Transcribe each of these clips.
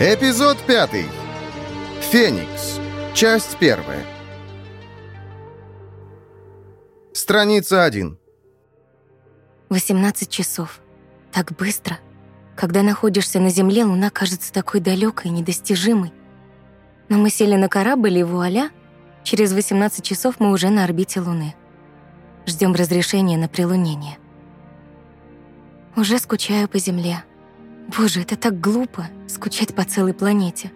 Эпизод пятый. Феникс. Часть первая. Страница 1. 18 часов. Так быстро. Когда находишься на Земле, Луна кажется такой далекой, недостижимой. Но мы сели на корабль, и вуаля, через 18 часов мы уже на орбите Луны. Ждем разрешения на прилунение. Уже скучаю по Земле. Боже, это так глупо — скучать по целой планете.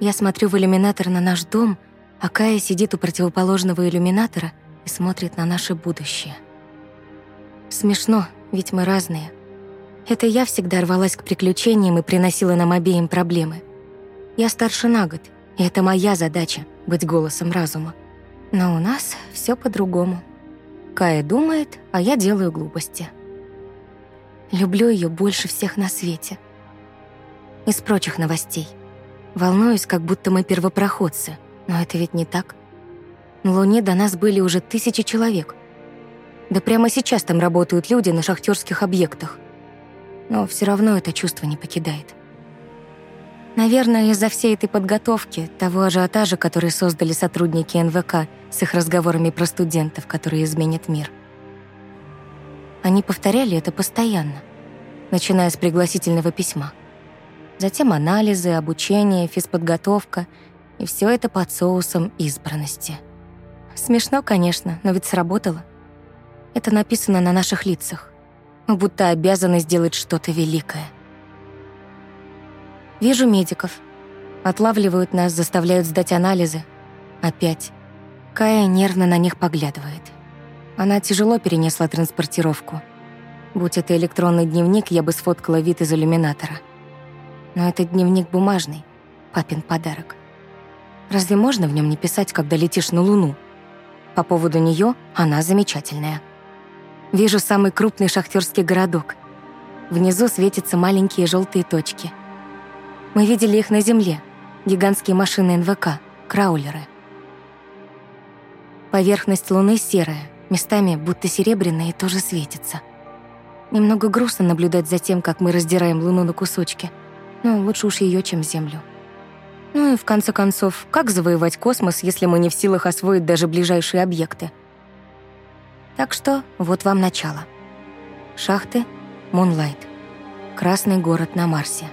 Я смотрю в иллюминатор на наш дом, а Кая сидит у противоположного иллюминатора и смотрит на наше будущее. Смешно, ведь мы разные. Это я всегда рвалась к приключениям и приносила нам обеим проблемы. Я старше на год, и это моя задача — быть голосом разума. Но у нас все по-другому. Кая думает, а я делаю глупости. Люблю ее больше всех на свете. Из прочих новостей. Волнуюсь, как будто мы первопроходцы, но это ведь не так. На Луне до нас были уже тысячи человек. Да прямо сейчас там работают люди на шахтерских объектах. Но все равно это чувство не покидает. Наверное, из-за всей этой подготовки, того ажиотажа, который создали сотрудники НВК с их разговорами про студентов, которые изменят мир. Они повторяли это постоянно, начиная с пригласительного письма. Затем анализы, обучение, физподготовка, и все это под соусом избранности. Смешно, конечно, но ведь сработало. Это написано на наших лицах. Мы будто обязаны сделать что-то великое. Вижу медиков. Отлавливают нас, заставляют сдать анализы. Опять. Кая нервно на них поглядывает. Она тяжело перенесла транспортировку. Будь это электронный дневник, я бы сфоткала вид из иллюминатора но этот дневник бумажный, папин подарок. Разве можно в нем не писать, когда летишь на Луну? По поводу нее она замечательная. Вижу самый крупный шахтерский городок. Внизу светятся маленькие желтые точки. Мы видели их на Земле, гигантские машины НВК, краулеры. Поверхность Луны серая, местами будто серебряная и тоже светится. Немного грустно наблюдать за тем, как мы раздираем Луну на кусочки — но лучше уж ее, чем Землю. Ну и в конце концов, как завоевать космос, если мы не в силах освоить даже ближайшие объекты? Так что вот вам начало. Шахты, Мунлайт. Красный город на Марсе.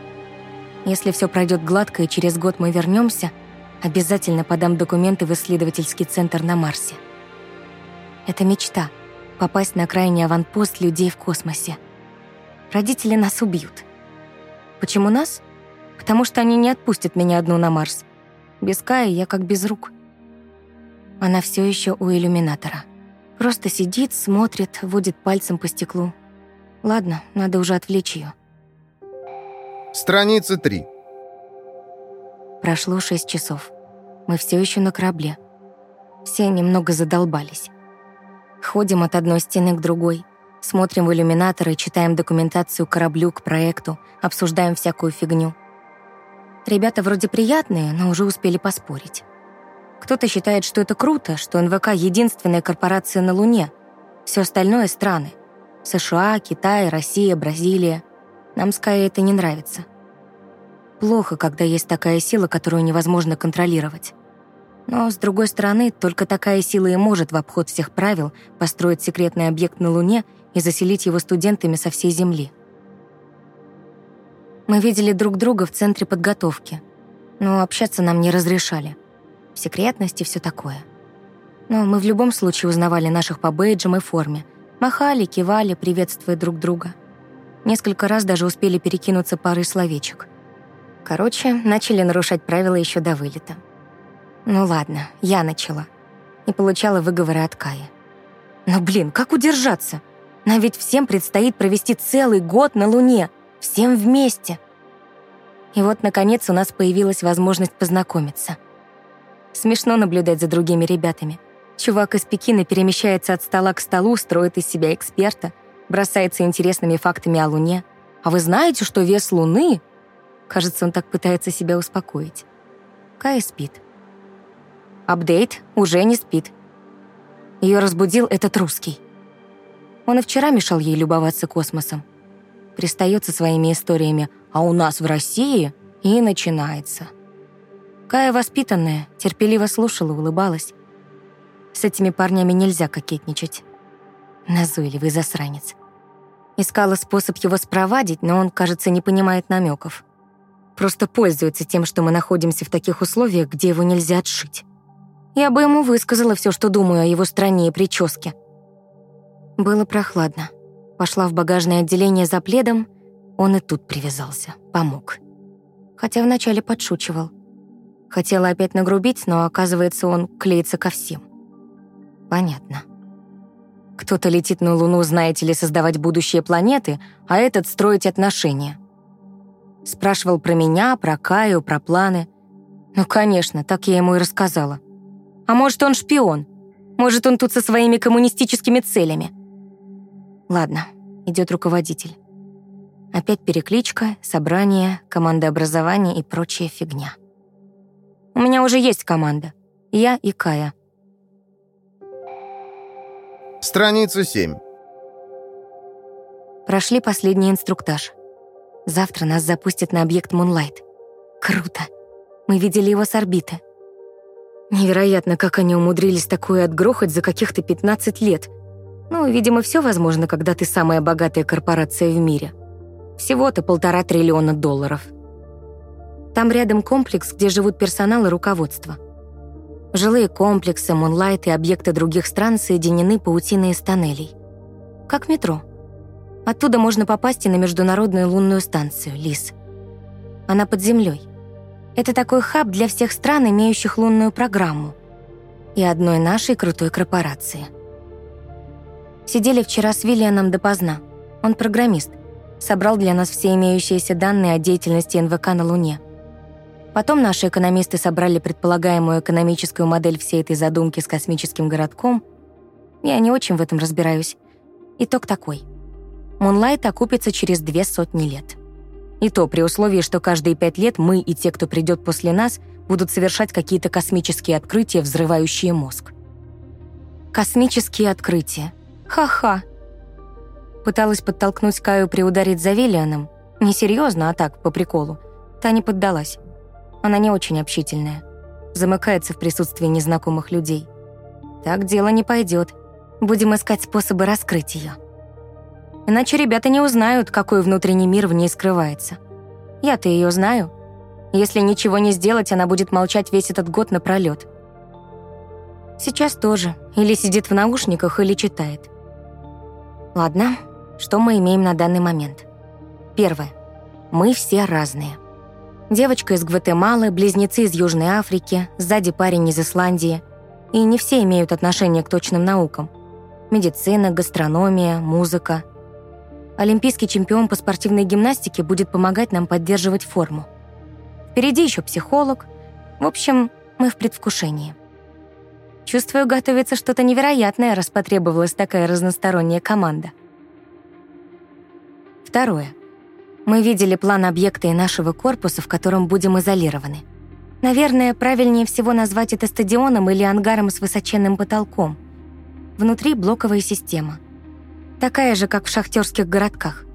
Если все пройдет гладко и через год мы вернемся, обязательно подам документы в исследовательский центр на Марсе. Это мечта — попасть на крайний аванпост людей в космосе. Родители нас убьют — Почему нас? Потому что они не отпустят меня одну на Марс. Без Каи я как без рук. Она все еще у иллюминатора. Просто сидит, смотрит, водит пальцем по стеклу. Ладно, надо уже отвлечь ее. Страница 3. Прошло шесть часов. Мы все еще на корабле. Все немного задолбались. Ходим от одной стены к другой. Смотрим в иллюминаторы, читаем документацию кораблю к проекту, обсуждаем всякую фигню. Ребята вроде приятные, но уже успели поспорить. Кто-то считает, что это круто, что НВК — единственная корпорация на Луне. Все остальное — страны. США, Китай, Россия, Бразилия. Нам Скай это не нравится. Плохо, когда есть такая сила, которую невозможно контролировать. Но, с другой стороны, только такая сила и может в обход всех правил построить секретный объект на Луне и заселить его студентами со всей Земли. Мы видели друг друга в центре подготовки, но общаться нам не разрешали. Секретность и все такое. Но мы в любом случае узнавали наших по бейджам и форме. Махали, кивали, приветствуя друг друга. Несколько раз даже успели перекинуться парой словечек. Короче, начали нарушать правила еще до вылета. Ну ладно, я начала. И получала выговоры от Каи. Но, блин, как удержаться? Нам ведь всем предстоит провести целый год на Луне. Всем вместе. И вот, наконец, у нас появилась возможность познакомиться. Смешно наблюдать за другими ребятами. Чувак из Пекина перемещается от стола к столу, строит из себя эксперта, бросается интересными фактами о Луне. А вы знаете, что вес Луны... Кажется, он так пытается себя успокоить. Кая спит. Апдейт уже не спит. Ее разбудил этот русский. Он и вчера мешал ей любоваться космосом. Пристает со своими историями «А у нас в России?» И начинается. Кая воспитанная, терпеливо слушала, улыбалась. С этими парнями нельзя кокетничать. Назойливый засранец. Искала способ его спровадить, но он, кажется, не понимает намеков. Просто пользуется тем, что мы находимся в таких условиях, где его нельзя отшить. Я бы ему высказала все, что думаю о его стране и прическе. Было прохладно. Пошла в багажное отделение за пледом, он и тут привязался, помог. Хотя вначале подшучивал. Хотела опять нагрубить, но, оказывается, он клеится ко всем. Понятно. Кто-то летит на Луну, знаете ли, создавать будущие планеты, а этот строить отношения. Спрашивал про меня, про Каю, про планы. Ну, конечно, так я ему и рассказала. А может, он шпион? Может, он тут со своими коммунистическими целями? Ладно, идет руководитель. Опять перекличка, собрание, команда образования и прочая фигня. У меня уже есть команда. Я и Кая. Страница 7. Прошли последний инструктаж. Завтра нас запустят на объект Moonlight. Круто. Мы видели его с орбиты. Невероятно, как они умудрились такое отгрохать за каких-то 15 лет. Ну, видимо, все возможно, когда ты самая богатая корпорация в мире. Всего-то полтора триллиона долларов. Там рядом комплекс, где живут персонал и руководство. Жилые комплексы, Мунлайт и объекты других стран соединены паутиной из тоннелей. Как метро. Оттуда можно попасть и на Международную лунную станцию, ЛИС. Она под землей. Это такой хаб для всех стран, имеющих лунную программу. И одной нашей крутой корпорации. Сидели вчера с Виллианом допоздна. Он программист. Собрал для нас все имеющиеся данные о деятельности НВК на Луне. Потом наши экономисты собрали предполагаемую экономическую модель всей этой задумки с космическим городком. Я не очень в этом разбираюсь. Итог такой. Мунлайт окупится через две сотни лет. И то при условии, что каждые пять лет мы и те, кто придет после нас, будут совершать какие-то космические открытия, взрывающие мозг. Космические открытия. Ха-ха. Пыталась подтолкнуть Каю приударить за Виллианом. Несерьезно, а так, по приколу. Та не поддалась. Она не очень общительная. Замыкается в присутствии незнакомых людей. Так дело не пойдет. Будем искать способы раскрыть ее. Иначе ребята не узнают, какой внутренний мир в ней скрывается. Я-то ее знаю. Если ничего не сделать, она будет молчать весь этот год напролёт. Сейчас тоже. Или сидит в наушниках, или читает. Ладно, что мы имеем на данный момент? Первое. Мы все разные. Девочка из Гватемалы, близнецы из Южной Африки, сзади парень из Исландии. И не все имеют отношение к точным наукам. Медицина, гастрономия, музыка — Олимпийский чемпион по спортивной гимнастике будет помогать нам поддерживать форму. Впереди еще психолог. В общем, мы в предвкушении. Чувствую, готовится что-то невероятное, раз потребовалась такая разносторонняя команда. Второе. Мы видели план объекта и нашего корпуса, в котором будем изолированы. Наверное, правильнее всего назвать это стадионом или ангаром с высоченным потолком. Внутри блоковая система — такая же, как в шахтерских городках.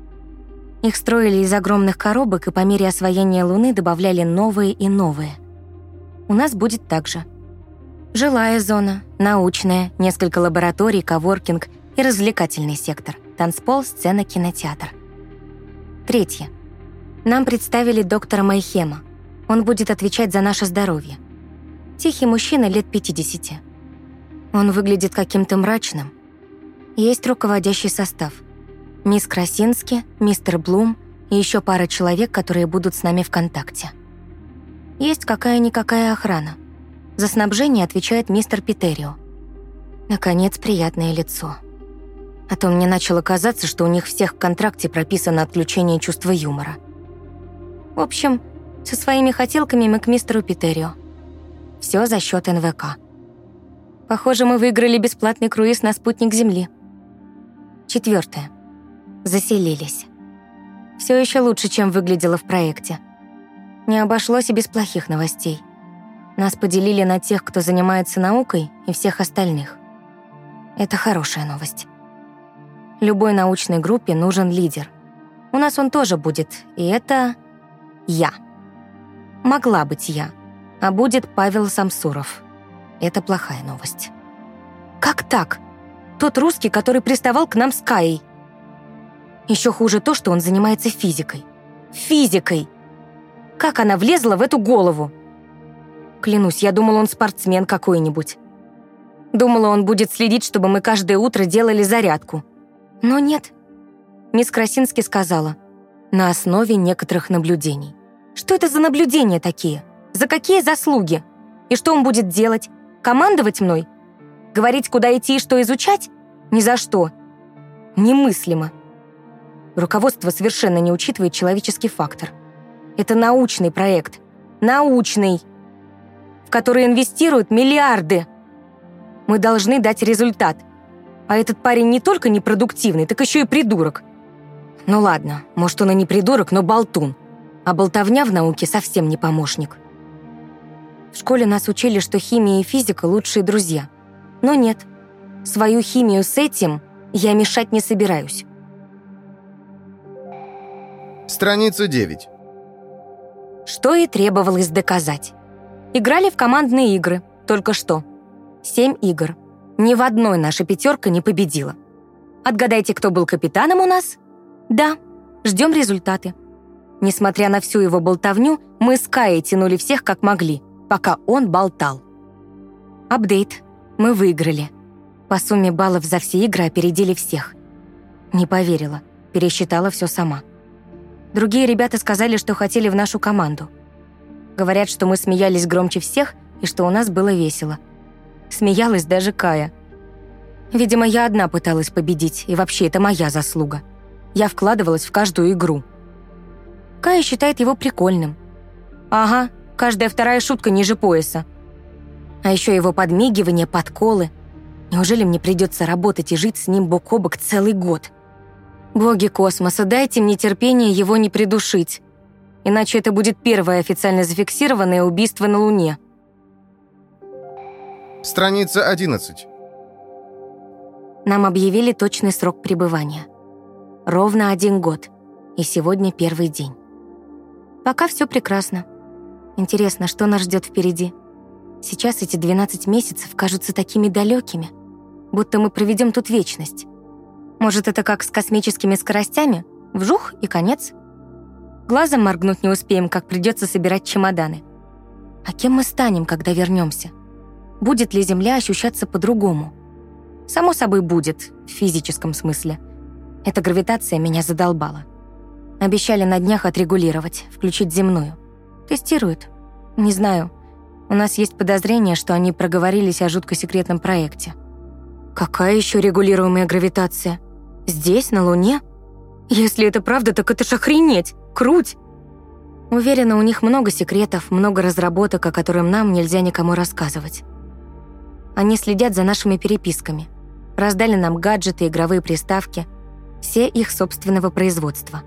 Их строили из огромных коробок и по мере освоения Луны добавляли новые и новые. У нас будет так же. Жилая зона, научная, несколько лабораторий, коворкинг и развлекательный сектор, танцпол, сцена, кинотеатр. Третье. Нам представили доктора Майхема. Он будет отвечать за наше здоровье. Тихий мужчина лет 50. Он выглядит каким-то мрачным, есть руководящий состав. Мисс Красински, мистер Блум и еще пара человек, которые будут с нами в контакте. Есть какая-никакая охрана. За снабжение отвечает мистер Питерио. Наконец, приятное лицо. А то мне начало казаться, что у них всех в контракте прописано отключение чувства юмора. В общем, со своими хотелками мы к мистеру Питерио. Все за счет НВК. Похоже, мы выиграли бесплатный круиз на спутник Земли. Четвертое. Заселились. Все еще лучше, чем выглядело в проекте. Не обошлось и без плохих новостей. Нас поделили на тех, кто занимается наукой, и всех остальных. Это хорошая новость. Любой научной группе нужен лидер. У нас он тоже будет, и это я. Могла быть я. А будет Павел Самсуров. Это плохая новость. Как так? Тот русский, который приставал к нам с Каей. Еще хуже то, что он занимается физикой. Физикой! Как она влезла в эту голову? Клянусь, я думала, он спортсмен какой-нибудь. Думала, он будет следить, чтобы мы каждое утро делали зарядку. Но нет. Мисс Красински сказала, на основе некоторых наблюдений. Что это за наблюдения такие? За какие заслуги? И что он будет делать? Командовать мной? Говорить, куда идти и что изучать? Ни за что. Немыслимо. Руководство совершенно не учитывает человеческий фактор. Это научный проект. Научный. В который инвестируют миллиарды. Мы должны дать результат. А этот парень не только непродуктивный, так еще и придурок. Ну ладно, может, он и не придурок, но болтун. А болтовня в науке совсем не помощник. В школе нас учили, что химия и физика — лучшие друзья. Но нет. Свою химию с этим я мешать не собираюсь. Страница 9. Что и требовалось доказать. Играли в командные игры, только что. Семь игр. Ни в одной наша пятерка не победила. Отгадайте, кто был капитаном у нас? Да, ждем результаты. Несмотря на всю его болтовню, мы с Каей тянули всех как могли, пока он болтал. Апдейт. Мы выиграли. По сумме баллов за все игры опередили всех. Не поверила, пересчитала все сама. Другие ребята сказали, что хотели в нашу команду. Говорят, что мы смеялись громче всех и что у нас было весело. Смеялась даже Кая. Видимо, я одна пыталась победить, и вообще это моя заслуга. Я вкладывалась в каждую игру. Кая считает его прикольным. Ага, каждая вторая шутка ниже пояса. А еще его подмигивания, подколы. Неужели мне придется работать и жить с ним бок о бок целый год? Боги космоса, дайте мне терпение его не придушить. Иначе это будет первое официально зафиксированное убийство на Луне. Страница 11. Нам объявили точный срок пребывания. Ровно один год. И сегодня первый день. Пока все прекрасно. Интересно, что нас ждет впереди? Сейчас эти 12 месяцев кажутся такими далекими, будто мы проведем тут вечность. Может, это как с космическими скоростями? Вжух и конец. Глазом моргнуть не успеем, как придется собирать чемоданы. А кем мы станем, когда вернемся? Будет ли Земля ощущаться по-другому? Само собой будет, в физическом смысле. Эта гравитация меня задолбала. Обещали на днях отрегулировать, включить земную. Тестируют. Не знаю. У нас есть подозрение, что они проговорились о жутко секретном проекте. Какая еще регулируемая гравитация? Здесь, на Луне? Если это правда, так это ж охренеть! Круть! Уверена, у них много секретов, много разработок, о которых нам нельзя никому рассказывать. Они следят за нашими переписками. Раздали нам гаджеты, игровые приставки. Все их собственного производства.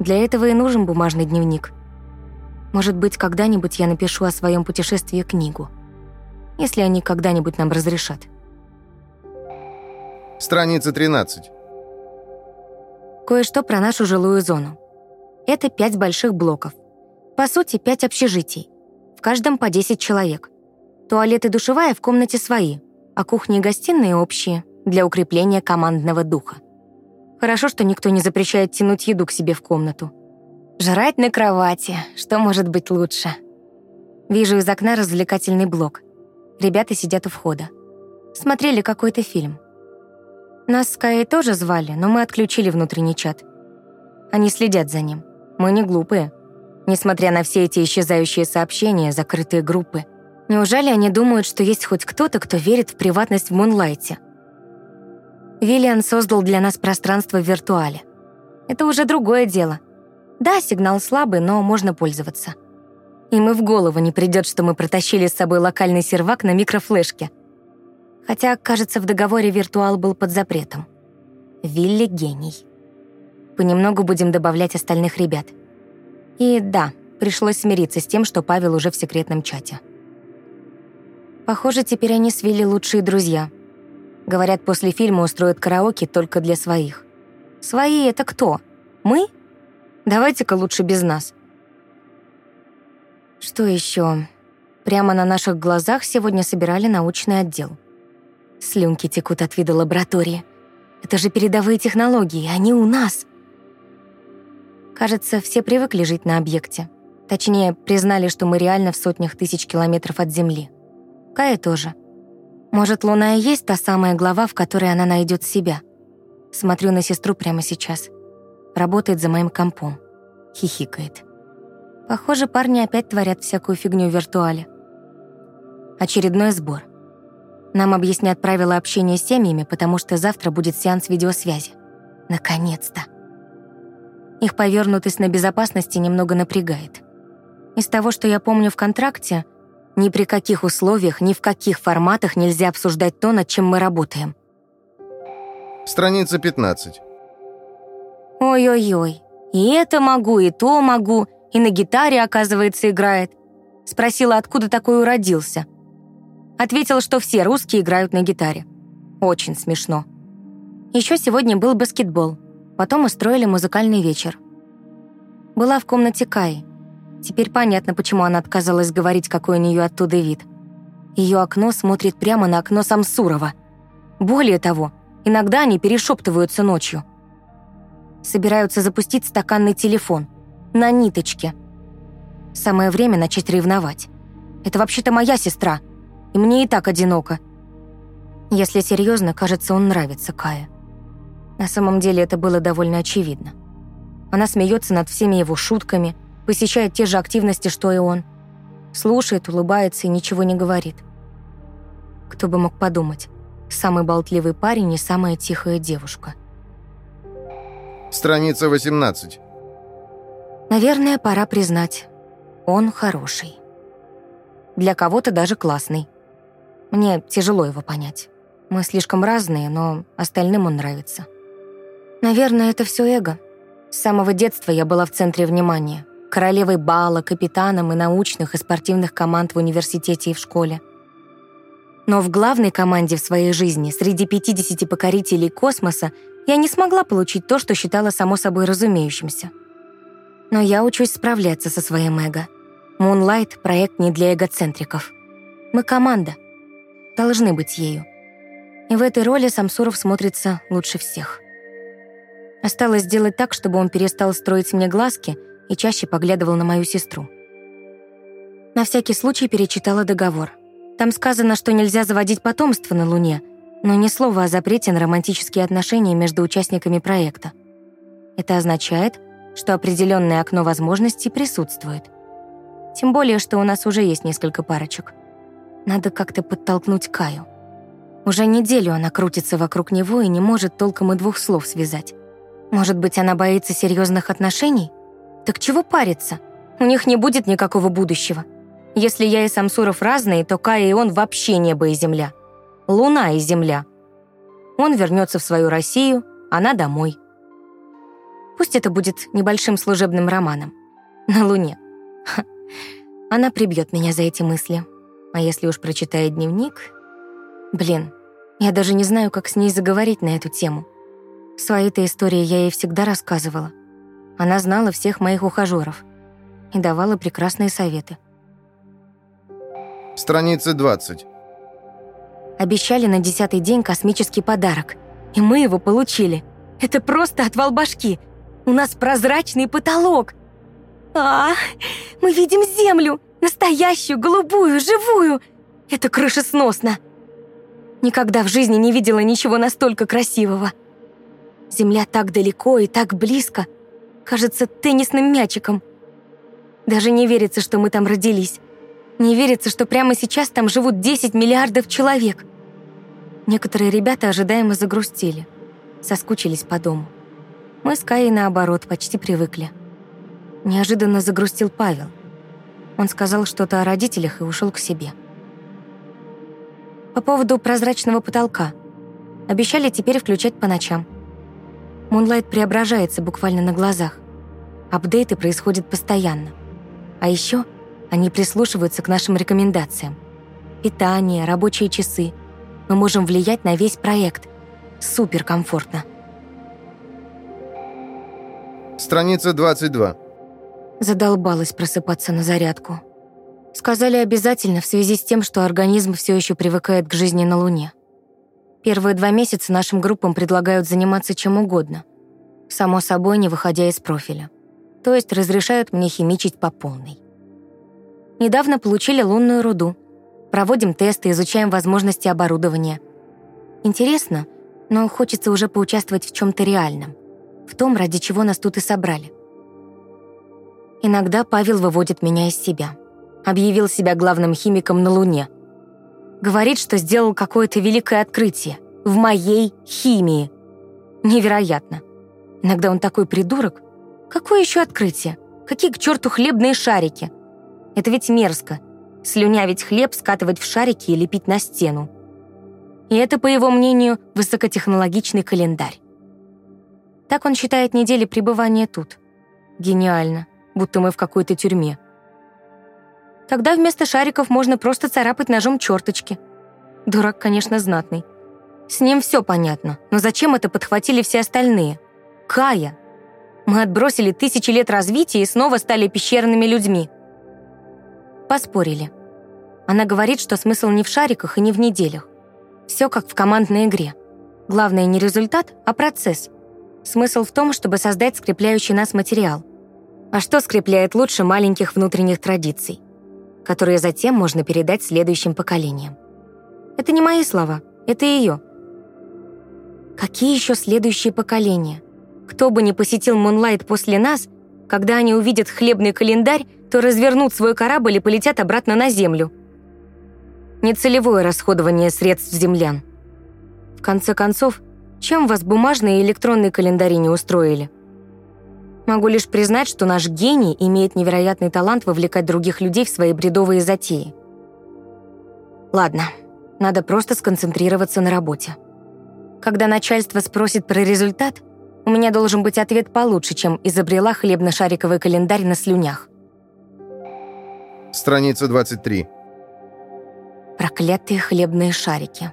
Для этого и нужен бумажный дневник. Может быть, когда-нибудь я напишу о своем путешествии книгу. Если они когда-нибудь нам разрешат. Страница 13. Кое-что про нашу жилую зону. Это пять больших блоков. По сути, пять общежитий. В каждом по 10 человек. Туалет и душевая в комнате свои, а кухня и гостиные общие, для укрепления командного духа. Хорошо, что никто не запрещает тянуть еду к себе в комнату. Жрать на кровати, что может быть лучше? Вижу из окна развлекательный блок. Ребята сидят у входа. Смотрели какой-то фильм. Нас с Каей тоже звали, но мы отключили внутренний чат. Они следят за ним. Мы не глупые. Несмотря на все эти исчезающие сообщения, закрытые группы. Неужели они думают, что есть хоть кто-то, кто верит в приватность в Мунлайте? Виллиан создал для нас пространство в виртуале. Это уже другое дело. Да, сигнал слабый, но можно пользоваться. Им и в голову не придет, что мы протащили с собой локальный сервак на микрофлешке — Хотя, кажется, в договоре виртуал был под запретом. Вилли — гений. Понемногу будем добавлять остальных ребят. И да, пришлось смириться с тем, что Павел уже в секретном чате. Похоже, теперь они с Вилли лучшие друзья. Говорят, после фильма устроят караоке только для своих. Свои — это кто? Мы? Давайте-ка лучше без нас. Что еще? Прямо на наших глазах сегодня собирали научный отдел. Слюнки текут от вида лаборатории. Это же передовые технологии, они у нас. Кажется, все привыкли жить на объекте. Точнее, признали, что мы реально в сотнях тысяч километров от Земли. Кая тоже. Может, Луна и есть та самая глава, в которой она найдет себя. Смотрю на сестру прямо сейчас. Работает за моим компом. Хихикает. Похоже, парни опять творят всякую фигню в виртуале. Очередной сбор. Нам объяснят правила общения с семьями, потому что завтра будет сеанс видеосвязи. Наконец-то. Их повернутость на безопасности немного напрягает. Из того, что я помню в контракте, ни при каких условиях, ни в каких форматах нельзя обсуждать то, над чем мы работаем. Страница 15. Ой-ой-ой, и это могу, и то могу, и на гитаре, оказывается, играет. Спросила, откуда такой уродился. Ответил, что все русские играют на гитаре. Очень смешно. Еще сегодня был баскетбол. Потом устроили музыкальный вечер. Была в комнате Каи. Теперь понятно, почему она отказалась говорить, какой у нее оттуда вид. Ее окно смотрит прямо на окно Самсурова. Более того, иногда они перешептываются ночью. Собираются запустить стаканный телефон. На ниточке. Самое время начать ревновать. Это вообще-то моя сестра, и мне и так одиноко. Если серьезно, кажется, он нравится Кае. На самом деле это было довольно очевидно. Она смеется над всеми его шутками, посещает те же активности, что и он. Слушает, улыбается и ничего не говорит. Кто бы мог подумать, самый болтливый парень и самая тихая девушка. Страница 18. Наверное, пора признать, он хороший. Для кого-то даже классный. Мне тяжело его понять. Мы слишком разные, но остальным он нравится. Наверное, это все эго. С самого детства я была в центре внимания. Королевой бала, капитаном и научных и спортивных команд в университете и в школе. Но в главной команде в своей жизни, среди 50 покорителей космоса, я не смогла получить то, что считала само собой разумеющимся. Но я учусь справляться со своим эго. Moonlight — проект не для эгоцентриков. Мы команда. Должны быть ею. И в этой роли Самсуров смотрится лучше всех. Осталось сделать так, чтобы он перестал строить мне глазки и чаще поглядывал на мою сестру. На всякий случай перечитала договор. Там сказано, что нельзя заводить потомство на Луне, но ни слова о запрете на романтические отношения между участниками проекта. Это означает, что определенное окно возможностей присутствует. Тем более, что у нас уже есть несколько парочек. Надо как-то подтолкнуть Каю. Уже неделю она крутится вокруг него и не может толком и двух слов связать. Может быть, она боится серьезных отношений? Так чего париться? У них не будет никакого будущего. Если я и Самсуров разные, то Кая и он вообще небо и земля. Луна и земля. Он вернется в свою Россию, она домой. Пусть это будет небольшим служебным романом. На Луне. Она прибьет меня за эти мысли. А если уж прочитает дневник... Блин, я даже не знаю, как с ней заговорить на эту тему. Свои-то истории я ей всегда рассказывала. Она знала всех моих ухажеров и давала прекрасные советы. Страница 20. Обещали на десятый день космический подарок, и мы его получили. Это просто отвал башки. У нас прозрачный потолок. А, мы видим Землю, настоящую, голубую, живую. Это крышесносно. Никогда в жизни не видела ничего настолько красивого. Земля так далеко и так близко. Кажется теннисным мячиком. Даже не верится, что мы там родились. Не верится, что прямо сейчас там живут 10 миллиардов человек. Некоторые ребята ожидаемо загрустили. Соскучились по дому. Мы с Каей, наоборот, почти привыкли. Неожиданно загрустил Павел. Он сказал что-то о родителях и ушел к себе. По поводу прозрачного потолка. Обещали теперь включать по ночам. Мунлайт преображается буквально на глазах. Апдейты происходят постоянно. А еще они прислушиваются к нашим рекомендациям. Питание, рабочие часы. Мы можем влиять на весь проект. Супер комфортно. Страница 22. Задолбалась просыпаться на зарядку. Сказали обязательно в связи с тем, что организм все еще привыкает к жизни на Луне. Первые два месяца нашим группам предлагают заниматься чем угодно. Само собой, не выходя из профиля. То есть разрешают мне химичить по полной. Недавно получили лунную руду. Проводим тесты, изучаем возможности оборудования. Интересно, но хочется уже поучаствовать в чем то реальном. В том, ради чего нас тут и собрали. Иногда Павел выводит меня из себя. Объявил себя главным химиком на Луне. Говорит, что сделал какое-то великое открытие. В моей химии. Невероятно. Иногда он такой придурок. Какое еще открытие? Какие к черту хлебные шарики? Это ведь мерзко. Слюнявить хлеб, скатывать в шарики и лепить на стену. И это, по его мнению, высокотехнологичный календарь. Так он считает недели пребывания тут. Гениально будто мы в какой-то тюрьме. Тогда вместо шариков можно просто царапать ножом черточки. Дурак, конечно, знатный. С ним все понятно, но зачем это подхватили все остальные? Кая. Мы отбросили тысячи лет развития и снова стали пещерными людьми. Поспорили. Она говорит, что смысл не в шариках и не в неделях. Все как в командной игре. Главное не результат, а процесс. Смысл в том, чтобы создать скрепляющий нас материал — а что скрепляет лучше маленьких внутренних традиций, которые затем можно передать следующим поколениям? Это не мои слова, это ее. Какие еще следующие поколения? Кто бы ни посетил Мунлайт после нас, когда они увидят хлебный календарь, то развернут свой корабль и полетят обратно на Землю. Нецелевое расходование средств землян. В конце концов, чем вас бумажные и электронные календари не устроили? Могу лишь признать, что наш гений имеет невероятный талант вовлекать других людей в свои бредовые затеи. Ладно, надо просто сконцентрироваться на работе. Когда начальство спросит про результат, у меня должен быть ответ получше, чем изобрела хлебно-шариковый календарь на слюнях. Страница 23. Проклятые хлебные шарики.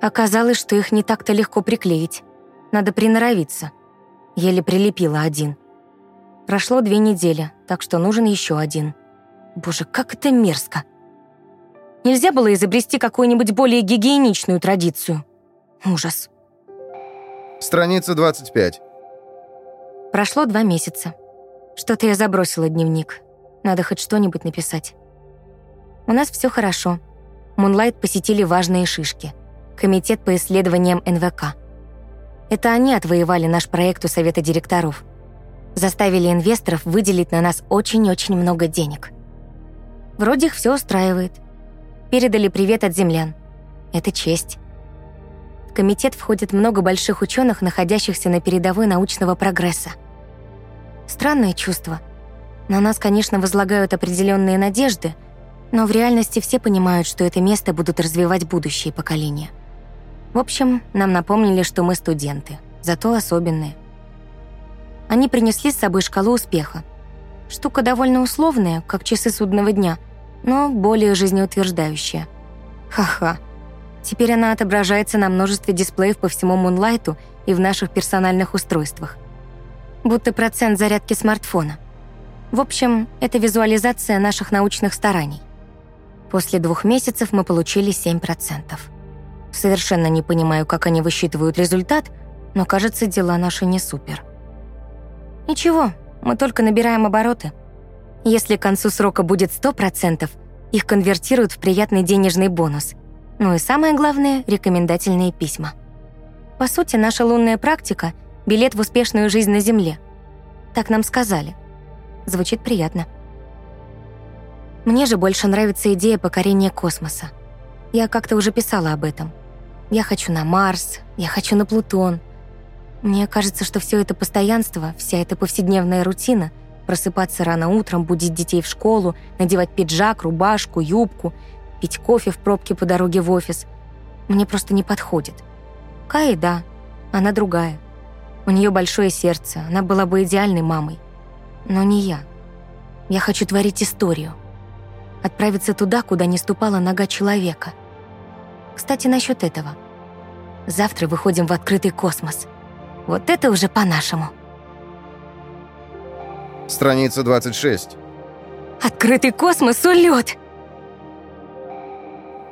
Оказалось, что их не так-то легко приклеить. Надо приноровиться. Еле прилепила один. Прошло две недели, так что нужен еще один. Боже, как это мерзко. Нельзя было изобрести какую-нибудь более гигиеничную традицию. Ужас. Страница 25. Прошло два месяца. Что-то я забросила дневник. Надо хоть что-нибудь написать. У нас все хорошо. Мунлайт посетили важные шишки. Комитет по исследованиям НВК. Это они отвоевали наш проект у Совета директоров заставили инвесторов выделить на нас очень-очень много денег. Вроде их все устраивает. Передали привет от землян. Это честь. В комитет входит много больших ученых, находящихся на передовой научного прогресса. Странное чувство. На нас, конечно, возлагают определенные надежды, но в реальности все понимают, что это место будут развивать будущие поколения. В общем, нам напомнили, что мы студенты, зато особенные – они принесли с собой шкалу успеха. Штука довольно условная, как часы судного дня, но более жизнеутверждающая. Ха-ха. Теперь она отображается на множестве дисплеев по всему Мунлайту и в наших персональных устройствах. Будто процент зарядки смартфона. В общем, это визуализация наших научных стараний. После двух месяцев мы получили 7%. Совершенно не понимаю, как они высчитывают результат, но, кажется, дела наши не супер. Ничего, мы только набираем обороты. Если к концу срока будет 100%, их конвертируют в приятный денежный бонус. Ну и самое главное — рекомендательные письма. По сути, наша лунная практика — билет в успешную жизнь на Земле. Так нам сказали. Звучит приятно. Мне же больше нравится идея покорения космоса. Я как-то уже писала об этом. Я хочу на Марс, я хочу на Плутон — мне кажется, что все это постоянство, вся эта повседневная рутина, просыпаться рано утром, будить детей в школу, надевать пиджак, рубашку, юбку, пить кофе в пробке по дороге в офис, мне просто не подходит. Кай, да, она другая. У нее большое сердце, она была бы идеальной мамой. Но не я. Я хочу творить историю. Отправиться туда, куда не ступала нога человека. Кстати, насчет этого. Завтра выходим в открытый космос — вот это уже по-нашему. Страница 26. Открытый космос, улет!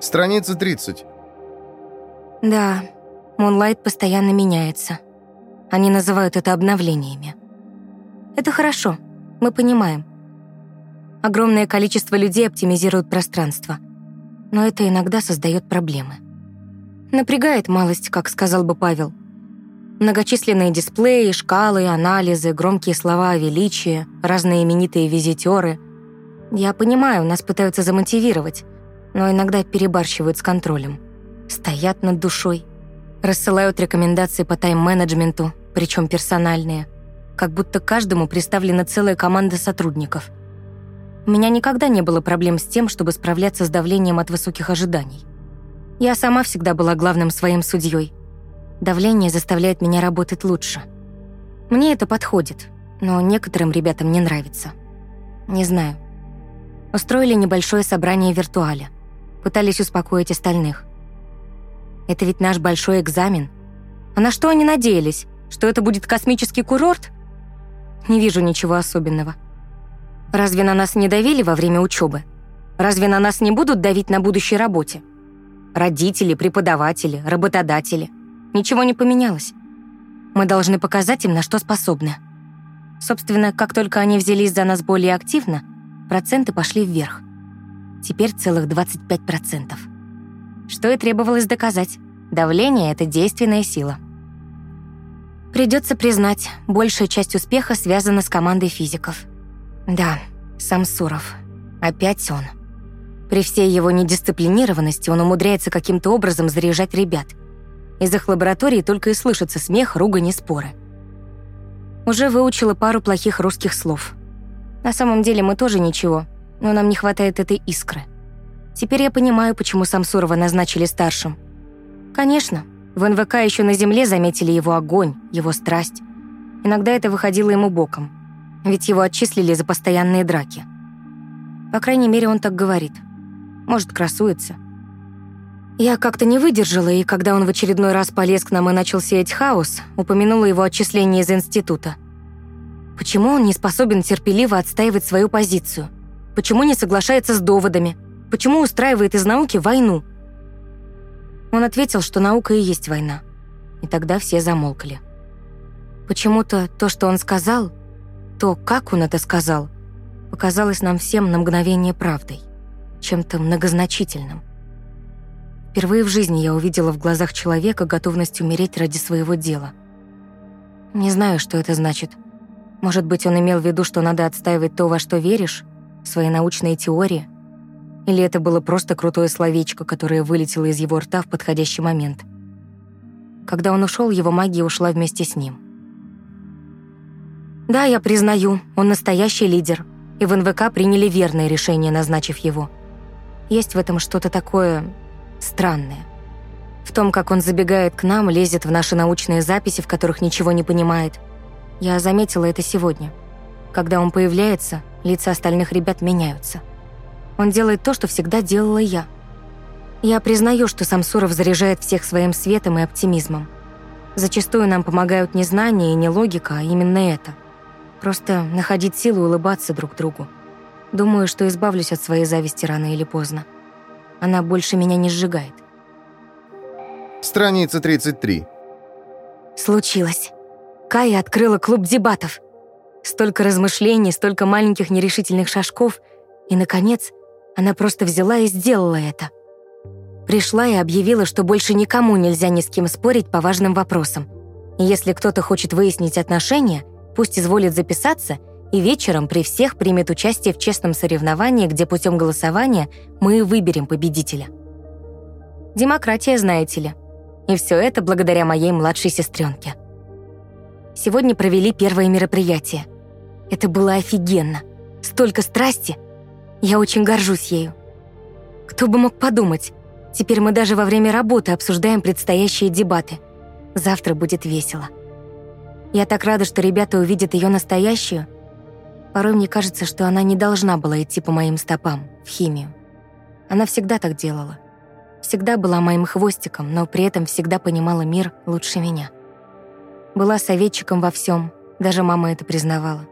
Страница 30. Да, Moonlight постоянно меняется. Они называют это обновлениями. Это хорошо, мы понимаем. Огромное количество людей оптимизируют пространство. Но это иногда создает проблемы. Напрягает малость, как сказал бы Павел. Многочисленные дисплеи, шкалы, анализы, громкие слова о величии, разные именитые визитеры. Я понимаю, нас пытаются замотивировать, но иногда перебарщивают с контролем. Стоят над душой, рассылают рекомендации по тайм-менеджменту, причем персональные, как будто каждому представлена целая команда сотрудников. У меня никогда не было проблем с тем, чтобы справляться с давлением от высоких ожиданий. Я сама всегда была главным своим судьей. Давление заставляет меня работать лучше. Мне это подходит, но некоторым ребятам не нравится. Не знаю. Устроили небольшое собрание виртуале. Пытались успокоить остальных. Это ведь наш большой экзамен. А на что они надеялись? Что это будет космический курорт? Не вижу ничего особенного. Разве на нас не давили во время учебы? Разве на нас не будут давить на будущей работе? Родители, преподаватели, работодатели. Ничего не поменялось. Мы должны показать им, на что способны. Собственно, как только они взялись за нас более активно, проценты пошли вверх. Теперь целых 25%. Что и требовалось доказать. Давление — это действенная сила. Придется признать, большая часть успеха связана с командой физиков. Да, Самсуров. Опять он. При всей его недисциплинированности он умудряется каким-то образом заряжать ребят. Из их лаборатории только и слышится смех, ругань и споры. Уже выучила пару плохих русских слов. На самом деле мы тоже ничего, но нам не хватает этой искры. Теперь я понимаю, почему Самсурова назначили старшим. Конечно, в НВК еще на земле заметили его огонь, его страсть. Иногда это выходило ему боком, ведь его отчислили за постоянные драки. По крайней мере, он так говорит – может, красуется. Я как-то не выдержала, и когда он в очередной раз полез к нам и начал сеять хаос, упомянула его отчисление из института. Почему он не способен терпеливо отстаивать свою позицию? Почему не соглашается с доводами? Почему устраивает из науки войну? Он ответил, что наука и есть война. И тогда все замолкли. Почему-то то, что он сказал, то, как он это сказал, показалось нам всем на мгновение правдой чем-то многозначительным. Впервые в жизни я увидела в глазах человека готовность умереть ради своего дела. Не знаю, что это значит. Может быть, он имел в виду, что надо отстаивать то, во что веришь, свои научные теории? Или это было просто крутое словечко, которое вылетело из его рта в подходящий момент? Когда он ушел, его магия ушла вместе с ним. Да, я признаю, он настоящий лидер, и в НВК приняли верное решение, назначив его — есть в этом что-то такое странное. В том, как он забегает к нам, лезет в наши научные записи, в которых ничего не понимает. Я заметила это сегодня. Когда он появляется, лица остальных ребят меняются. Он делает то, что всегда делала я. Я признаю, что Самсуров заряжает всех своим светом и оптимизмом. Зачастую нам помогают не знания и не логика, а именно это. Просто находить силы улыбаться друг другу. Думаю, что избавлюсь от своей зависти рано или поздно. Она больше меня не сжигает. Страница 33. Случилось. Кая открыла клуб дебатов. Столько размышлений, столько маленьких нерешительных шажков. И, наконец, она просто взяла и сделала это. Пришла и объявила, что больше никому нельзя ни с кем спорить по важным вопросам. И если кто-то хочет выяснить отношения, пусть изволит записаться — и вечером при всех примет участие в честном соревновании, где путем голосования мы выберем победителя. Демократия, знаете ли. И все это благодаря моей младшей сестренке. Сегодня провели первое мероприятие. Это было офигенно. Столько страсти. Я очень горжусь ею. Кто бы мог подумать, теперь мы даже во время работы обсуждаем предстоящие дебаты. Завтра будет весело. Я так рада, что ребята увидят ее настоящую Порой мне кажется, что она не должна была идти по моим стопам, в химию. Она всегда так делала. Всегда была моим хвостиком, но при этом всегда понимала мир лучше меня. Была советчиком во всем, даже мама это признавала.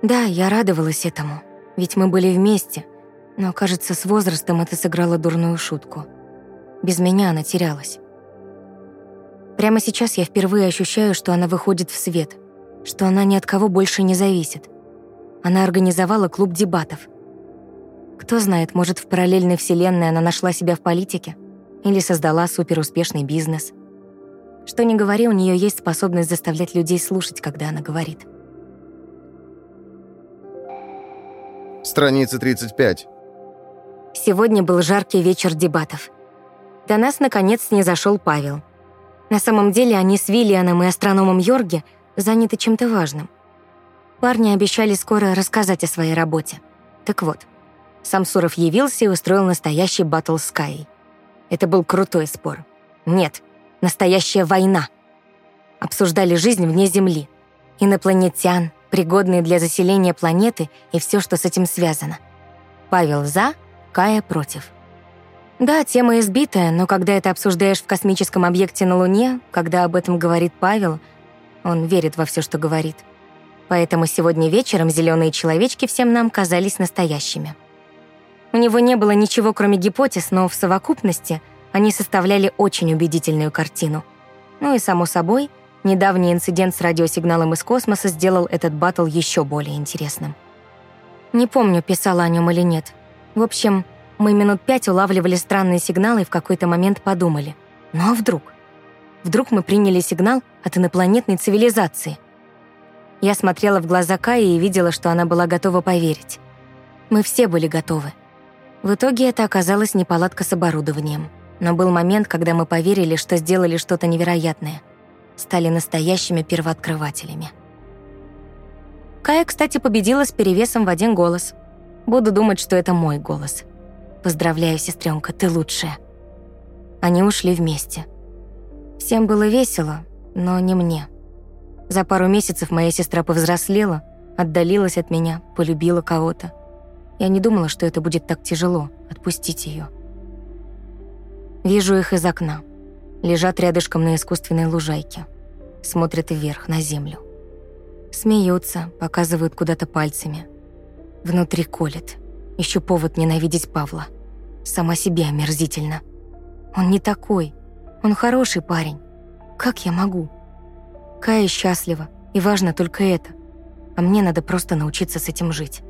Да, я радовалась этому, Ведь мы были вместе, но, кажется, с возрастом это сыграло дурную шутку. Без меня она терялась. Прямо сейчас я впервые ощущаю, что она выходит в свет, что она ни от кого больше не зависит. Она организовала клуб дебатов. Кто знает, может, в параллельной вселенной она нашла себя в политике или создала суперуспешный бизнес. Что ни говори, у нее есть способность заставлять людей слушать, когда она говорит. Страница 35. Сегодня был жаркий вечер дебатов. До нас, наконец, не зашел Павел. На самом деле они с Виллианом и астрономом Йорги заняты чем-то важным. Парни обещали скоро рассказать о своей работе. Так вот, Самсуров явился и устроил настоящий батл с Каей. Это был крутой спор. Нет, настоящая война. Обсуждали жизнь вне Земли, инопланетян, пригодные для заселения планеты и все, что с этим связано. Павел за, Кая против. Да, тема избитая, но когда это обсуждаешь в космическом объекте на Луне, когда об этом говорит Павел, он верит во все, что говорит. Поэтому сегодня вечером зеленые человечки всем нам казались настоящими. У него не было ничего, кроме гипотез, но в совокупности они составляли очень убедительную картину. Ну и, само собой, недавний инцидент с радиосигналом из космоса сделал этот батл еще более интересным. Не помню, писала о нем или нет. В общем, мы минут пять улавливали странные сигналы и в какой-то момент подумали. Ну а вдруг? Вдруг мы приняли сигнал от инопланетной цивилизации? Я смотрела в глаза Каи и видела, что она была готова поверить. Мы все были готовы. В итоге это оказалось неполадка с оборудованием. Но был момент, когда мы поверили, что сделали что-то невероятное. Стали настоящими первооткрывателями. Кая, кстати, победила с перевесом в один голос. Буду думать, что это мой голос. Поздравляю, сестренка, ты лучшая. Они ушли вместе. Всем было весело, но не мне. За пару месяцев моя сестра повзрослела, отдалилась от меня, полюбила кого-то. Я не думала, что это будет так тяжело — отпустить ее. Вижу их из окна. Лежат рядышком на искусственной лужайке. Смотрят вверх, на землю. Смеются, показывают куда-то пальцами. Внутри колет. Еще повод ненавидеть Павла. Сама себе омерзительно. Он не такой. Он хороший парень. Как я могу? Кая счастлива, и важно только это. А мне надо просто научиться с этим жить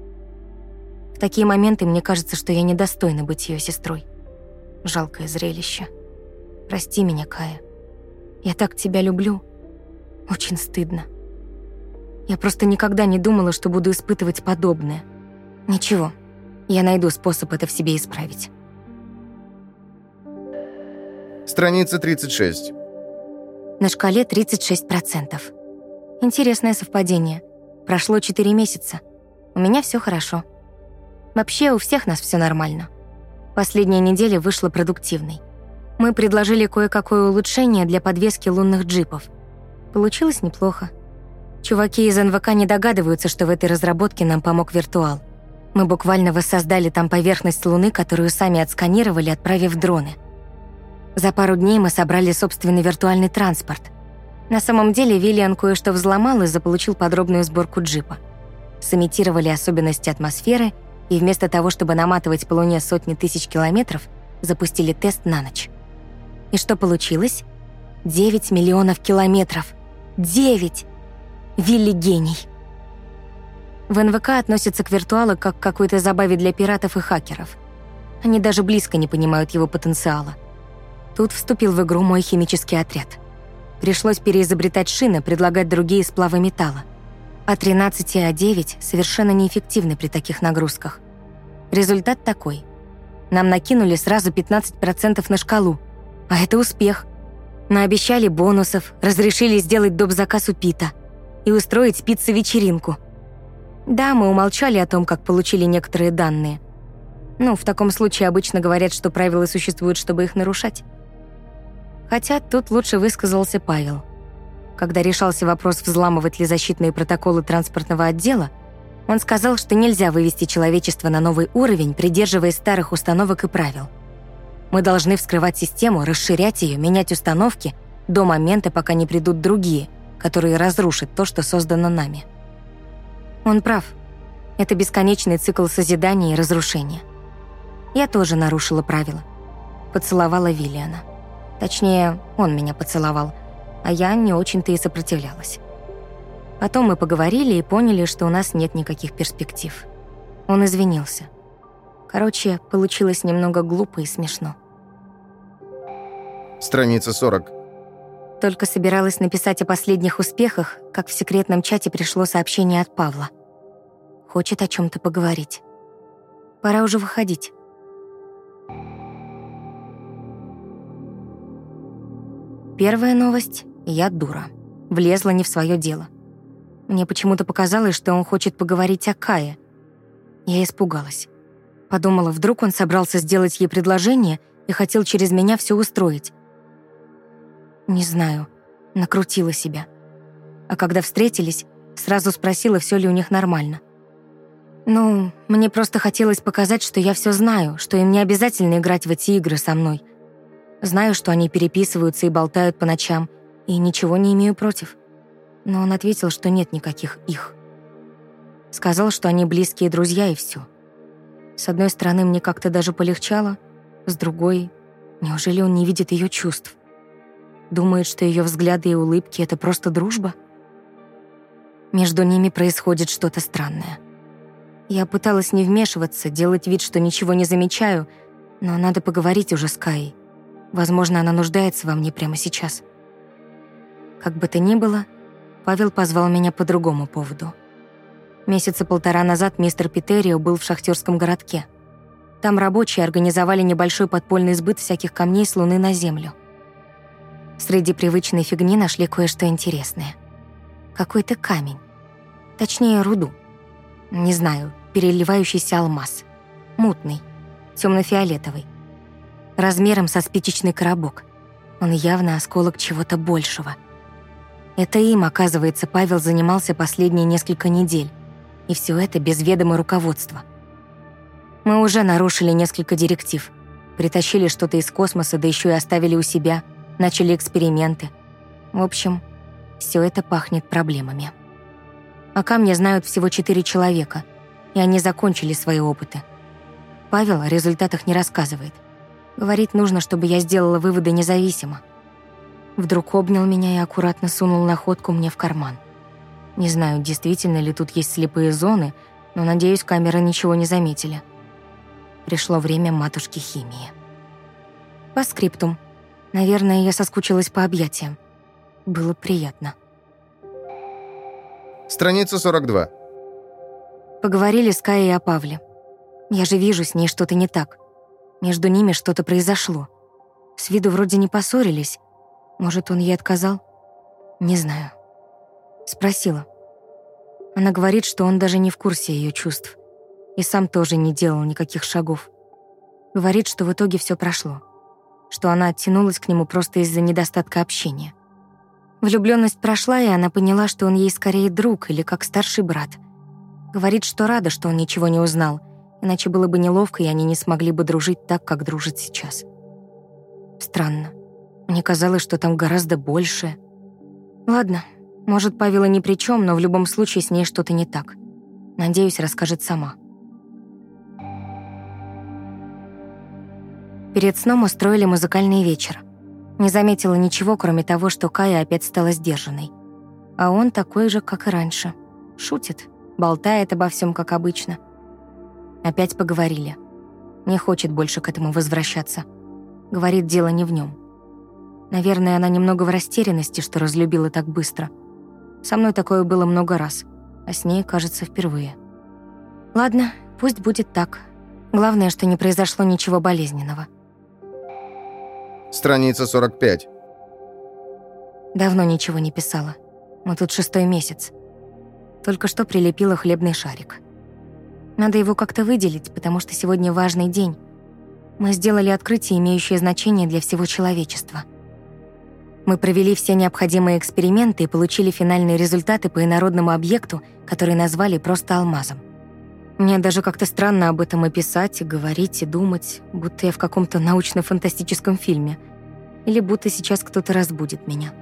такие моменты мне кажется, что я недостойна быть ее сестрой. Жалкое зрелище. Прости меня, Кая. Я так тебя люблю. Очень стыдно. Я просто никогда не думала, что буду испытывать подобное. Ничего, я найду способ это в себе исправить. Страница 36. На шкале 36%. Интересное совпадение. Прошло 4 месяца. У меня все хорошо. Вообще, у всех нас все нормально. Последняя неделя вышла продуктивной. Мы предложили кое-какое улучшение для подвески лунных джипов. Получилось неплохо. Чуваки из НВК не догадываются, что в этой разработке нам помог виртуал. Мы буквально воссоздали там поверхность Луны, которую сами отсканировали, отправив дроны. За пару дней мы собрали собственный виртуальный транспорт. На самом деле Виллиан кое-что взломал и заполучил подробную сборку джипа. Сымитировали особенности атмосферы — и вместо того, чтобы наматывать по Луне сотни тысяч километров, запустили тест на ночь. И что получилось? 9 миллионов километров. 9! Вилли гений. В НВК относятся к виртуалу как к какой-то забаве для пиратов и хакеров. Они даже близко не понимают его потенциала. Тут вступил в игру мой химический отряд. Пришлось переизобретать шины, предлагать другие сплавы металла. А13 и А9 совершенно неэффективны при таких нагрузках. Результат такой. Нам накинули сразу 15% на шкалу. А это успех. Наобещали бонусов, разрешили сделать доп. заказ у Пита и устроить пиццу-вечеринку. Да, мы умолчали о том, как получили некоторые данные. Ну, в таком случае обычно говорят, что правила существуют, чтобы их нарушать. Хотя тут лучше высказался Павел – когда решался вопрос, взламывать ли защитные протоколы транспортного отдела, он сказал, что нельзя вывести человечество на новый уровень, придерживаясь старых установок и правил. Мы должны вскрывать систему, расширять ее, менять установки до момента, пока не придут другие, которые разрушат то, что создано нами. Он прав. Это бесконечный цикл созидания и разрушения. Я тоже нарушила правила. Поцеловала Виллиана. Точнее, он меня поцеловал, а я не очень-то и сопротивлялась. Потом мы поговорили и поняли, что у нас нет никаких перспектив. Он извинился. Короче, получилось немного глупо и смешно. Страница 40. Только собиралась написать о последних успехах, как в секретном чате пришло сообщение от Павла. Хочет о чем то поговорить. Пора уже выходить. Первая новость — я дура. Влезла не в свое дело. Мне почему-то показалось, что он хочет поговорить о Кае. Я испугалась. Подумала, вдруг он собрался сделать ей предложение и хотел через меня все устроить. Не знаю, накрутила себя. А когда встретились, сразу спросила, все ли у них нормально. Ну, мне просто хотелось показать, что я все знаю, что им не обязательно играть в эти игры со мной. Знаю, что они переписываются и болтают по ночам, и ничего не имею против. Но он ответил, что нет никаких их. Сказал, что они близкие друзья и все. С одной стороны, мне как-то даже полегчало, с другой, неужели он не видит ее чувств? Думает, что ее взгляды и улыбки — это просто дружба? Между ними происходит что-то странное. Я пыталась не вмешиваться, делать вид, что ничего не замечаю, но надо поговорить уже с Каей. Возможно, она нуждается во мне прямо сейчас. Как бы то ни было, Павел позвал меня по другому поводу. Месяца полтора назад мистер Питерио был в шахтерском городке. Там рабочие организовали небольшой подпольный сбыт всяких камней с Луны на Землю. Среди привычной фигни нашли кое-что интересное. Какой-то камень. Точнее, руду. Не знаю, переливающийся алмаз. Мутный, темно-фиолетовый размером со спичечный коробок. Он явно осколок чего-то большего. Это им, оказывается, Павел занимался последние несколько недель. И все это без ведома руководства. Мы уже нарушили несколько директив. Притащили что-то из космоса, да еще и оставили у себя. Начали эксперименты. В общем, все это пахнет проблемами. О камне знают всего четыре человека, и они закончили свои опыты. Павел о результатах не рассказывает. Говорит, нужно, чтобы я сделала выводы независимо. Вдруг обнял меня и аккуратно сунул находку мне в карман. Не знаю, действительно ли тут есть слепые зоны, но, надеюсь, камеры ничего не заметили. Пришло время матушки химии. По скриптум. Наверное, я соскучилась по объятиям. Было приятно. Страница 42. Поговорили с Каей о Павле. Я же вижу, с ней что-то не так. Между ними что-то произошло. С виду вроде не поссорились. Может, он ей отказал? Не знаю. Спросила. Она говорит, что он даже не в курсе ее чувств. И сам тоже не делал никаких шагов. Говорит, что в итоге все прошло. Что она оттянулась к нему просто из-за недостатка общения. Влюбленность прошла, и она поняла, что он ей скорее друг или как старший брат. Говорит, что рада, что он ничего не узнал — Иначе было бы неловко, и они не смогли бы дружить так, как дружат сейчас. Странно. Мне казалось, что там гораздо больше. Ладно, может, Павела ни при чем, но в любом случае с ней что-то не так. Надеюсь, расскажет сама. Перед сном устроили музыкальный вечер. Не заметила ничего, кроме того, что Кая опять стала сдержанной. А он такой же, как и раньше. Шутит, болтает обо всем, как обычно — Опять поговорили. Не хочет больше к этому возвращаться. Говорит, дело не в нем. Наверное, она немного в растерянности, что разлюбила так быстро. Со мной такое было много раз, а с ней, кажется, впервые. Ладно, пусть будет так. Главное, что не произошло ничего болезненного. Страница 45. Давно ничего не писала. Мы тут шестой месяц. Только что прилепила хлебный шарик. Надо его как-то выделить, потому что сегодня важный день. Мы сделали открытие, имеющее значение для всего человечества. Мы провели все необходимые эксперименты и получили финальные результаты по инородному объекту, который назвали просто алмазом. Мне даже как-то странно об этом и писать, и говорить, и думать, будто я в каком-то научно-фантастическом фильме. Или будто сейчас кто-то разбудит меня.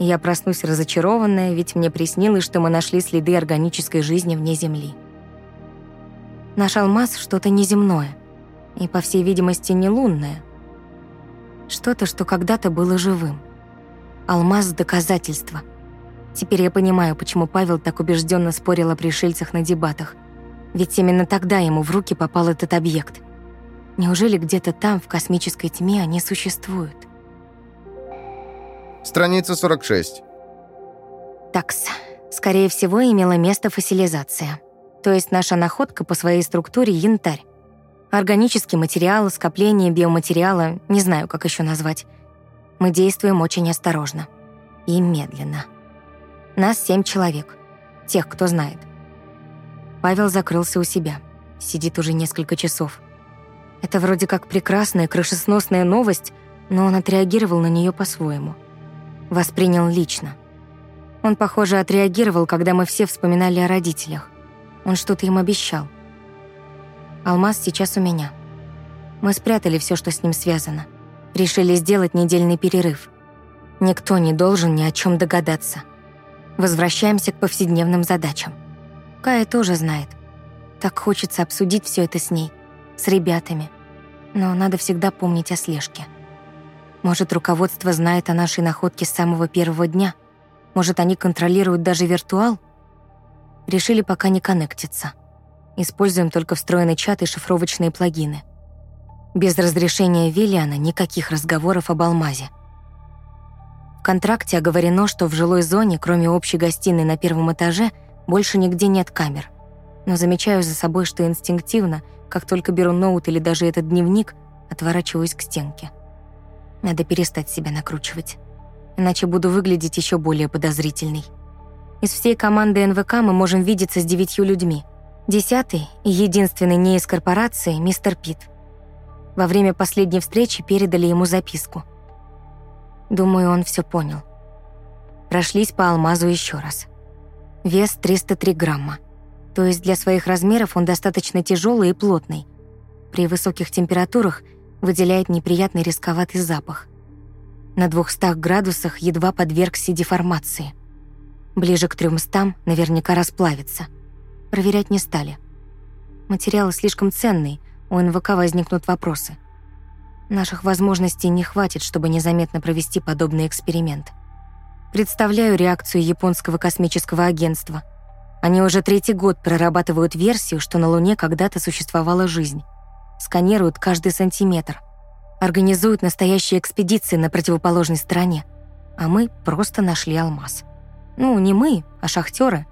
Я проснусь разочарованная, ведь мне приснилось, что мы нашли следы органической жизни вне Земли. Наш алмаз — что-то неземное. И, по всей видимости, не лунное. Что-то, что когда-то было живым. Алмаз — доказательство. Теперь я понимаю, почему Павел так убежденно спорил о пришельцах на дебатах. Ведь именно тогда ему в руки попал этот объект. Неужели где-то там, в космической тьме, они существуют? Страница 46. Такс. Скорее всего, имела место фасилизация. То есть наша находка по своей структуре — янтарь. Органический материал, скопление биоматериала, не знаю, как еще назвать. Мы действуем очень осторожно. И медленно. Нас семь человек. Тех, кто знает. Павел закрылся у себя. Сидит уже несколько часов. Это вроде как прекрасная, крышесносная новость, но он отреагировал на нее по-своему. Воспринял лично. Он, похоже, отреагировал, когда мы все вспоминали о родителях. Он что-то им обещал. Алмаз сейчас у меня. Мы спрятали все, что с ним связано. Решили сделать недельный перерыв. Никто не должен ни о чем догадаться. Возвращаемся к повседневным задачам. Кая тоже знает. Так хочется обсудить все это с ней, с ребятами. Но надо всегда помнить о слежке. Может, руководство знает о нашей находке с самого первого дня? Может, они контролируют даже виртуал? Решили пока не коннектиться. Используем только встроенный чат и шифровочные плагины. Без разрешения Виллиана никаких разговоров об алмазе. В контракте оговорено, что в жилой зоне, кроме общей гостиной на первом этаже, больше нигде нет камер. Но замечаю за собой, что инстинктивно, как только беру ноут или даже этот дневник, отворачиваюсь к стенке. Надо перестать себя накручивать. Иначе буду выглядеть еще более подозрительной. Из всей команды НВК мы можем видеться с девятью людьми. Десятый и единственный не из корпорации — мистер Пит. Во время последней встречи передали ему записку. Думаю, он все понял. Прошлись по алмазу еще раз. Вес 303 грамма. То есть для своих размеров он достаточно тяжелый и плотный. При высоких температурах выделяет неприятный рисковатый запах. На 200 градусах едва подвергся деформации — Ближе к трёмстам наверняка расплавится. Проверять не стали. Материал слишком ценный, у НВК возникнут вопросы. Наших возможностей не хватит, чтобы незаметно провести подобный эксперимент. Представляю реакцию японского космического агентства. Они уже третий год прорабатывают версию, что на Луне когда-то существовала жизнь. Сканируют каждый сантиметр. Организуют настоящие экспедиции на противоположной стороне. А мы просто нашли алмаз. Ну, не мы, а шахтеры.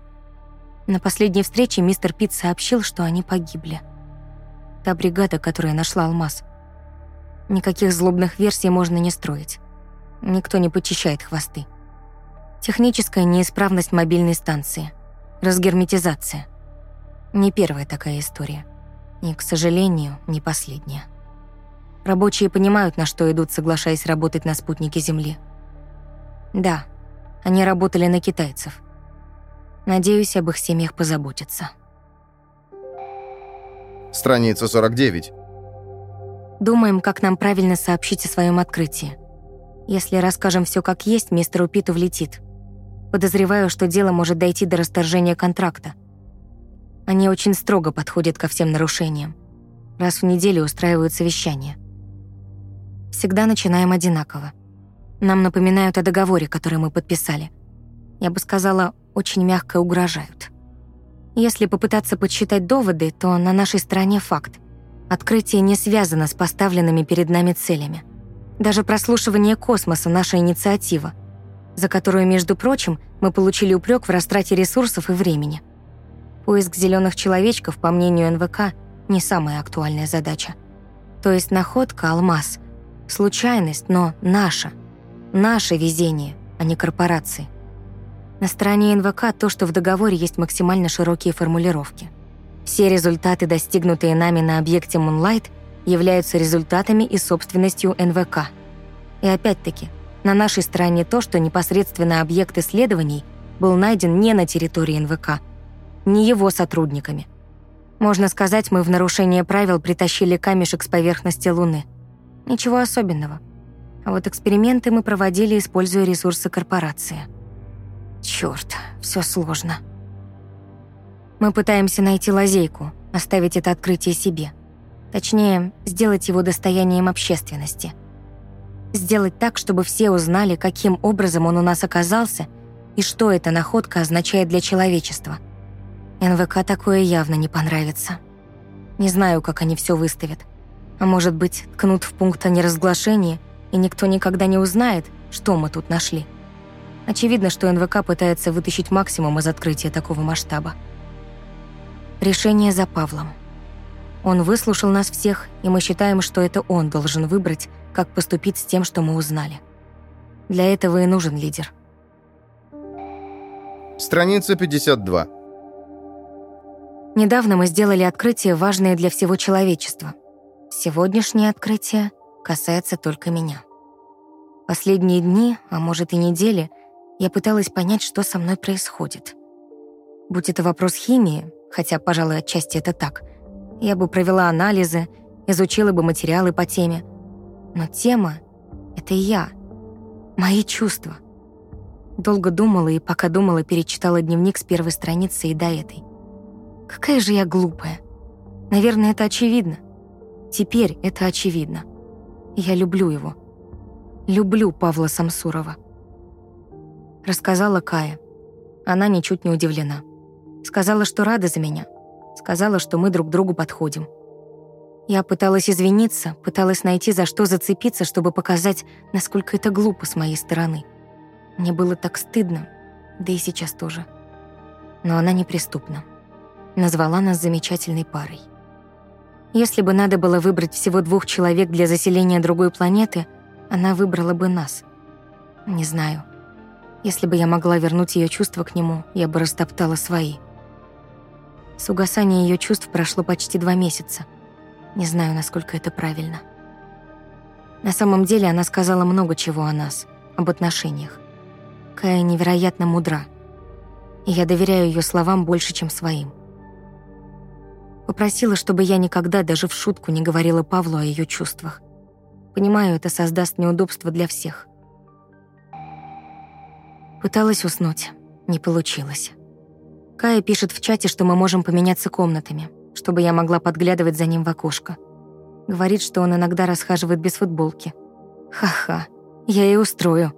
На последней встрече мистер Пит сообщил, что они погибли. Та бригада, которая нашла алмаз. Никаких злобных версий можно не строить. Никто не почищает хвосты. Техническая неисправность мобильной станции. Разгерметизация. Не первая такая история. И, к сожалению, не последняя. Рабочие понимают, на что идут, соглашаясь работать на спутнике Земли. Да, они работали на китайцев. Надеюсь, об их семьях позаботятся. Страница 49. Думаем, как нам правильно сообщить о своем открытии. Если расскажем все как есть, мистеру Питу влетит. Подозреваю, что дело может дойти до расторжения контракта. Они очень строго подходят ко всем нарушениям. Раз в неделю устраивают совещания. Всегда начинаем одинаково. Нам напоминают о договоре, который мы подписали. Я бы сказала, очень мягко угрожают. Если попытаться подсчитать доводы, то на нашей стороне факт. Открытие не связано с поставленными перед нами целями. Даже прослушивание космоса — наша инициатива, за которую, между прочим, мы получили упрек в растрате ресурсов и времени. Поиск зеленых человечков, по мнению НВК, не самая актуальная задача. То есть находка — алмаз. Случайность, но наша — Наше везение, а не корпорации. На стороне НВК то, что в договоре есть максимально широкие формулировки. Все результаты, достигнутые нами на объекте Moonlight, являются результатами и собственностью НВК. И опять-таки, на нашей стороне то, что непосредственно объект исследований был найден не на территории НВК, не его сотрудниками. Можно сказать, мы в нарушение правил притащили камешек с поверхности Луны. Ничего особенного. А вот эксперименты мы проводили, используя ресурсы корпорации. Чёрт, всё сложно. Мы пытаемся найти лазейку, оставить это открытие себе. Точнее, сделать его достоянием общественности. Сделать так, чтобы все узнали, каким образом он у нас оказался и что эта находка означает для человечества. НВК такое явно не понравится. Не знаю, как они все выставят. А может быть, ткнут в пункт о неразглашении, и никто никогда не узнает, что мы тут нашли. Очевидно, что НВК пытается вытащить максимум из открытия такого масштаба. Решение за Павлом. Он выслушал нас всех, и мы считаем, что это он должен выбрать, как поступить с тем, что мы узнали. Для этого и нужен лидер. Страница 52. Недавно мы сделали открытие, важное для всего человечества. Сегодняшнее открытие касается только меня. Последние дни, а может и недели, я пыталась понять, что со мной происходит. Будь это вопрос химии, хотя, пожалуй, отчасти это так, я бы провела анализы, изучила бы материалы по теме. Но тема — это я, мои чувства. Долго думала и пока думала, перечитала дневник с первой страницы и до этой — Какая же я глупая. Наверное, это очевидно. Теперь это очевидно. Я люблю его. Люблю Павла Самсурова. Рассказала Кая. Она ничуть не удивлена. Сказала, что рада за меня. Сказала, что мы друг другу подходим. Я пыталась извиниться, пыталась найти, за что зацепиться, чтобы показать, насколько это глупо с моей стороны. Мне было так стыдно, да и сейчас тоже. Но она неприступна назвала нас замечательной парой. Если бы надо было выбрать всего двух человек для заселения другой планеты, она выбрала бы нас. Не знаю. Если бы я могла вернуть ее чувства к нему, я бы растоптала свои. С угасания ее чувств прошло почти два месяца. Не знаю, насколько это правильно. На самом деле она сказала много чего о нас, об отношениях. Кая невероятно мудра. И я доверяю ее словам больше, чем своим. Попросила, чтобы я никогда даже в шутку не говорила Павлу о ее чувствах. Понимаю, это создаст неудобства для всех. Пыталась уснуть. Не получилось. Кая пишет в чате, что мы можем поменяться комнатами, чтобы я могла подглядывать за ним в окошко. Говорит, что он иногда расхаживает без футболки. Ха-ха, я и устрою.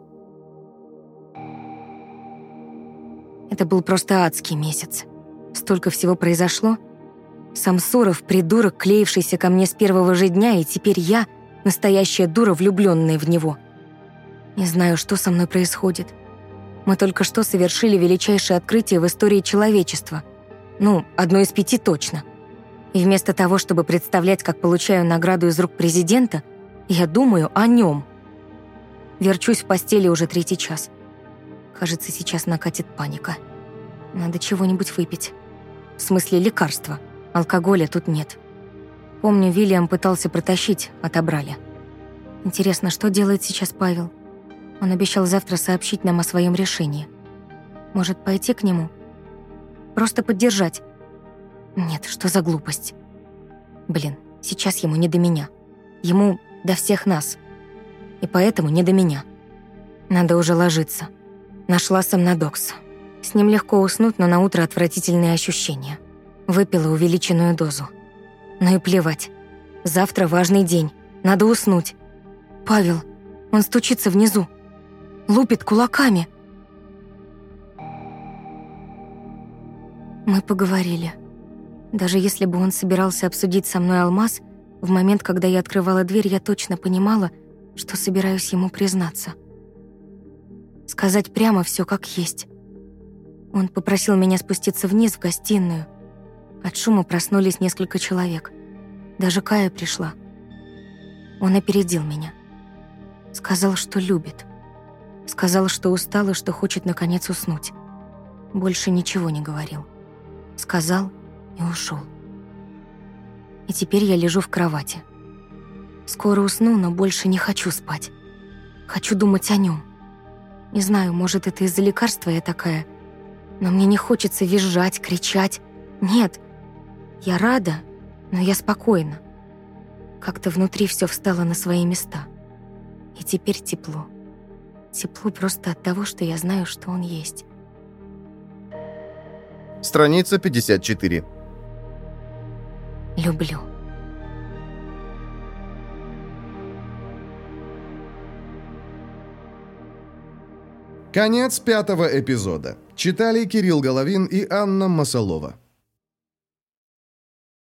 Это был просто адский месяц. Столько всего произошло — Самсуров — придурок, клеившийся ко мне с первого же дня, и теперь я — настоящая дура, влюбленная в него. Не знаю, что со мной происходит. Мы только что совершили величайшее открытие в истории человечества. Ну, одно из пяти точно. И вместо того, чтобы представлять, как получаю награду из рук президента, я думаю о нем. Верчусь в постели уже третий час. Кажется, сейчас накатит паника. Надо чего-нибудь выпить. В смысле лекарства. Алкоголя тут нет. Помню, Вильям пытался протащить, отобрали. Интересно, что делает сейчас Павел? Он обещал завтра сообщить нам о своем решении. Может, пойти к нему? Просто поддержать? Нет, что за глупость? Блин, сейчас ему не до меня. Ему до всех нас. И поэтому не до меня. Надо уже ложиться. Нашла сомнодокс. С ним легко уснуть, но на утро отвратительные ощущения. Выпила увеличенную дозу. Ну и плевать. Завтра важный день. Надо уснуть. Павел, он стучится внизу. Лупит кулаками. Мы поговорили. Даже если бы он собирался обсудить со мной алмаз, в момент, когда я открывала дверь, я точно понимала, что собираюсь ему признаться. Сказать прямо все как есть. Он попросил меня спуститься вниз в гостиную, от шума проснулись несколько человек. Даже Кая пришла. Он опередил меня. Сказал, что любит. Сказал, что устал и что хочет наконец уснуть. Больше ничего не говорил. Сказал и ушел. И теперь я лежу в кровати. Скоро усну, но больше не хочу спать. Хочу думать о нем. Не знаю, может, это из-за лекарства я такая, но мне не хочется визжать, кричать. Нет, я рада, но я спокойна. Как-то внутри все встало на свои места. И теперь тепло. Тепло просто от того, что я знаю, что он есть. Страница 54. Люблю. Конец пятого эпизода. Читали Кирилл Головин и Анна Масалова.